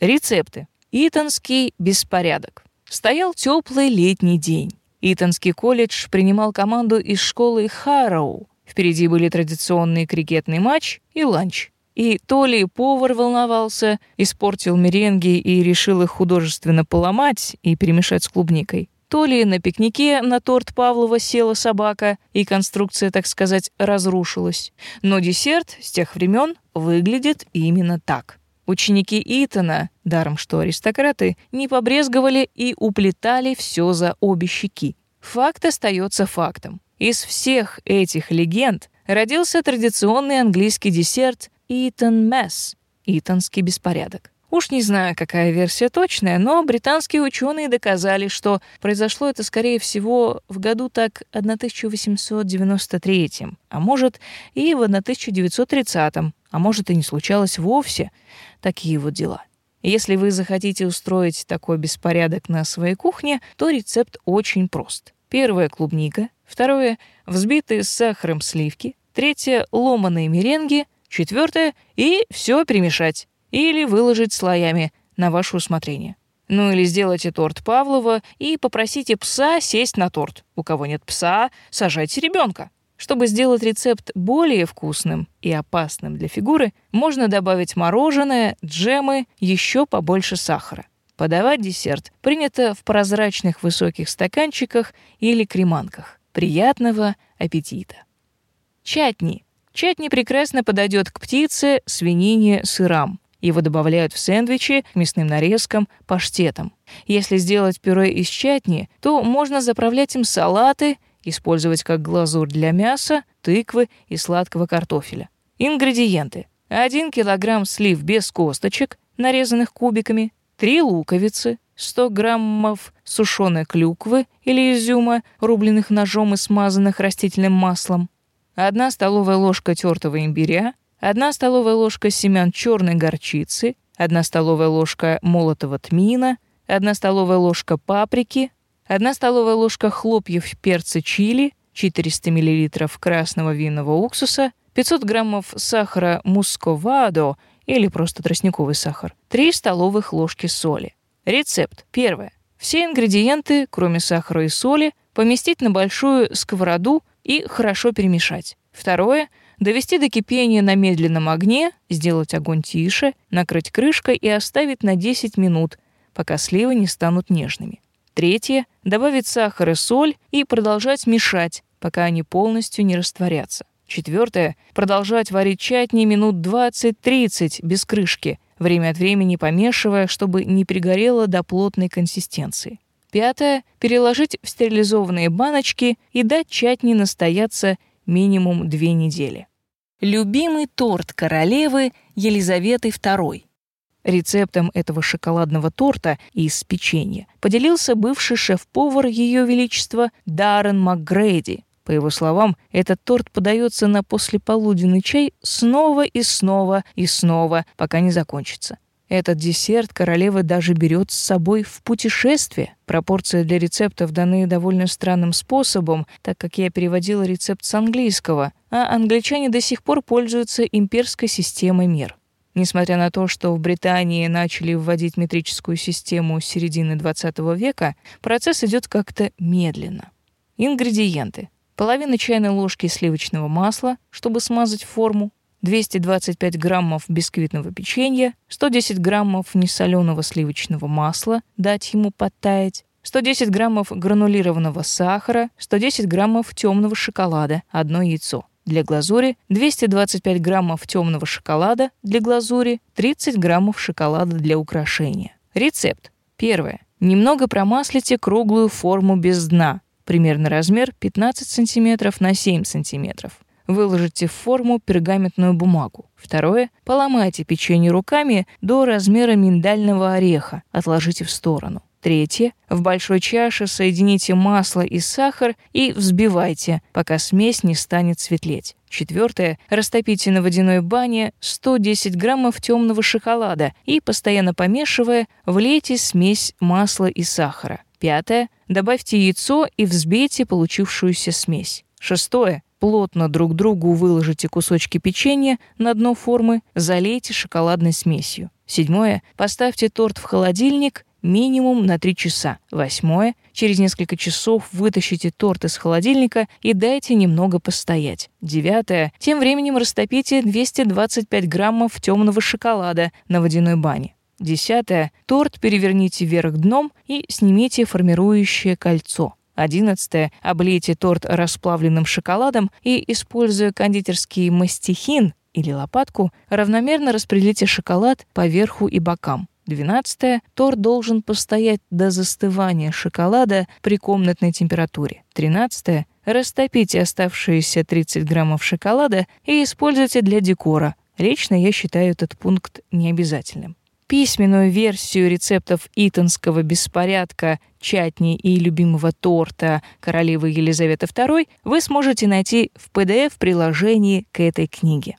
Рецепты. Итонский беспорядок. Стоял теплый летний день. Итонский колледж принимал команду из школы Харроу. Впереди были традиционный крикетный матч и ланч. И то ли повар волновался, испортил меренги и решил их художественно поломать и перемешать с клубникой, то ли на пикнике на торт Павлова села собака, и конструкция, так сказать, разрушилась. Но десерт с тех времен выглядит именно так. Ученики Итана, даром что аристократы, не побрезговали и уплетали все за обе щеки. Факт остается фактом. Из всех этих легенд родился традиционный английский десерт Eton Mess — Итонский беспорядок. Уж не знаю, какая версия точная, но британские ученые доказали, что произошло это, скорее всего, в году так 1893, а может и в 1930, а может и не случалось вовсе. Такие вот дела. Если вы захотите устроить такой беспорядок на своей кухне, то рецепт очень прост. Первое — клубника, второе — взбитые с сахаром сливки, третье — ломаные меренги — Четвертое — и все перемешать. Или выложить слоями на ваше усмотрение. Ну или сделайте торт Павлова и попросите пса сесть на торт. У кого нет пса, сажайте ребенка. Чтобы сделать рецепт более вкусным и опасным для фигуры, можно добавить мороженое, джемы, еще побольше сахара. Подавать десерт принято в прозрачных высоких стаканчиках или креманках. Приятного аппетита! Чатни Чатни прекрасно подойдет к птице, свинине, сырам. Его добавляют в сэндвичи, к мясным нарезкам, паштетам. Если сделать пюре из чатни, то можно заправлять им салаты, использовать как глазурь для мяса, тыквы и сладкого картофеля. Ингредиенты. 1 килограмм слив без косточек, нарезанных кубиками, 3 луковицы, 100 граммов сушеной клюквы или изюма, рубленых ножом и смазанных растительным маслом, 1 столовая ложка тертого имбиря, 1 столовая ложка семян черной горчицы, 1 столовая ложка молотого тмина, 1 столовая ложка паприки, 1 столовая ложка хлопьев перца чили, 400 мл красного винного уксуса, 500 граммов сахара мусковадо или просто тростниковый сахар, 3 столовых ложки соли. Рецепт. Первое. Все ингредиенты, кроме сахара и соли, поместить на большую сковороду и хорошо перемешать. Второе довести до кипения на медленном огне, сделать огонь тише, накрыть крышкой и оставить на 10 минут, пока сливы не станут нежными. Третье добавить сахар и соль и продолжать мешать, пока они полностью не растворятся. Четвертое продолжать варить чатни минут 20-30 без крышки, время от времени помешивая, чтобы не пригорело до плотной консистенции. Пятое — переложить в стерилизованные баночки и дать чатни настояться минимум две недели. Любимый торт королевы Елизаветы II. Рецептом этого шоколадного торта из печенья поделился бывший шеф-повар Ее Величества Даррен МакГрейди. По его словам, этот торт подается на послеполуденный чай снова и снова и снова, пока не закончится. Этот десерт королева даже берет с собой в путешествие. Пропорции для рецептов даны довольно странным способом, так как я переводила рецепт с английского, а англичане до сих пор пользуются имперской системой мер. Несмотря на то, что в Британии начали вводить метрическую систему с середины 20 века, процесс идет как-то медленно. Ингредиенты. Половина чайной ложки сливочного масла, чтобы смазать форму, 225 граммов бисквитного печенья, 110 граммов несоленого сливочного масла, дать ему подтаять, 110 граммов гранулированного сахара, 110 граммов темного шоколада, одно яйцо. Для глазури 225 граммов темного шоколада, для глазури 30 граммов шоколада для украшения. Рецепт. Первое. Немного промаслите круглую форму без дна, примерно размер 15 см на 7 см. Выложите в форму пергаментную бумагу. Второе. Поломайте печенье руками до размера миндального ореха. Отложите в сторону. Третье. В большой чаше соедините масло и сахар и взбивайте, пока смесь не станет светлеть. Четвертое. Растопите на водяной бане 110 граммов темного шоколада и, постоянно помешивая, влейте смесь масла и сахара. Пятое. Добавьте яйцо и взбейте получившуюся смесь. Шестое. Плотно друг другу выложите кусочки печенья на дно формы, залейте шоколадной смесью. Седьмое. Поставьте торт в холодильник минимум на 3 часа. Восьмое. Через несколько часов вытащите торт из холодильника и дайте немного постоять. Девятое. Тем временем растопите 225 граммов темного шоколада на водяной бане. Десятое. Торт переверните вверх дном и снимите формирующее кольцо. Одиннадцатое. Облейте торт расплавленным шоколадом и, используя кондитерский мастихин или лопатку, равномерно распределите шоколад по верху и бокам. Двенадцатое. Торт должен постоять до застывания шоколада при комнатной температуре. Тринадцатое. Растопите оставшиеся 30 граммов шоколада и используйте для декора. Лично я считаю этот пункт необязательным. Письменную версию рецептов итонского беспорядка, чатни и любимого торта королевы Елизаветы II вы сможете найти в PDF-приложении к этой книге.